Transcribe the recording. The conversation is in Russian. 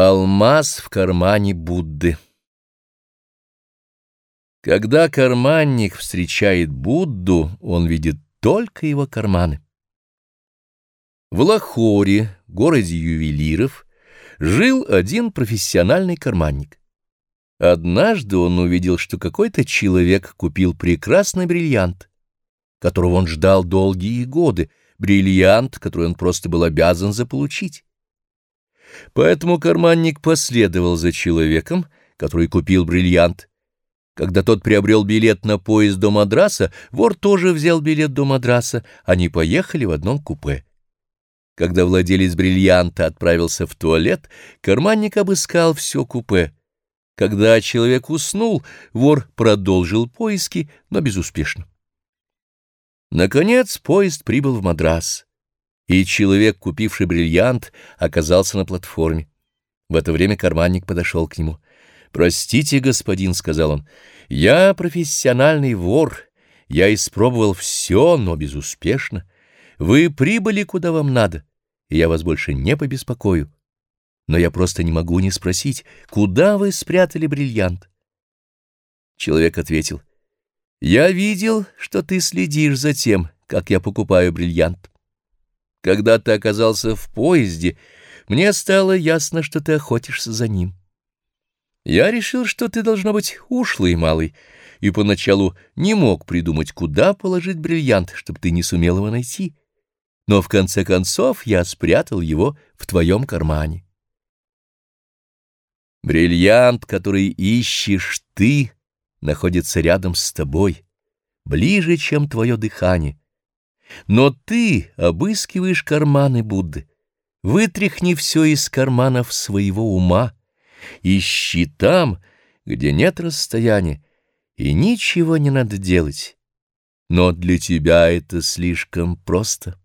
Алмаз в кармане Будды Когда карманник встречает Будду, он видит только его карманы. В Лахоре, городе ювелиров, жил один профессиональный карманник. Однажды он увидел, что какой-то человек купил прекрасный бриллиант, которого он ждал долгие годы, бриллиант, который он просто был обязан заполучить. Поэтому карманник последовал за человеком, который купил бриллиант. Когда тот приобрел билет на поезд до Мадраса, вор тоже взял билет до Мадраса, они поехали в одном купе. Когда владелец бриллианта отправился в туалет, карманник обыскал все купе. Когда человек уснул, вор продолжил поиски, но безуспешно. Наконец поезд прибыл в Мадрас и человек, купивший бриллиант, оказался на платформе. В это время карманник подошел к нему. «Простите, господин», — сказал он, — «я профессиональный вор, я испробовал все, но безуспешно. Вы прибыли, куда вам надо, и я вас больше не побеспокою. Но я просто не могу не спросить, куда вы спрятали бриллиант?» Человек ответил, «Я видел, что ты следишь за тем, как я покупаю бриллиант». Когда ты оказался в поезде, мне стало ясно, что ты охотишься за ним. Я решил, что ты должно быть ушлый малый, и поначалу не мог придумать, куда положить бриллиант, чтобы ты не сумел его найти. Но в конце концов я спрятал его в твоем кармане. Бриллиант, который ищешь ты, находится рядом с тобой, ближе, чем твое дыхание. Но ты обыскиваешь карманы Будды. Вытряхни все из карманов своего ума, ищи там, где нет расстояния, и ничего не надо делать. Но для тебя это слишком просто.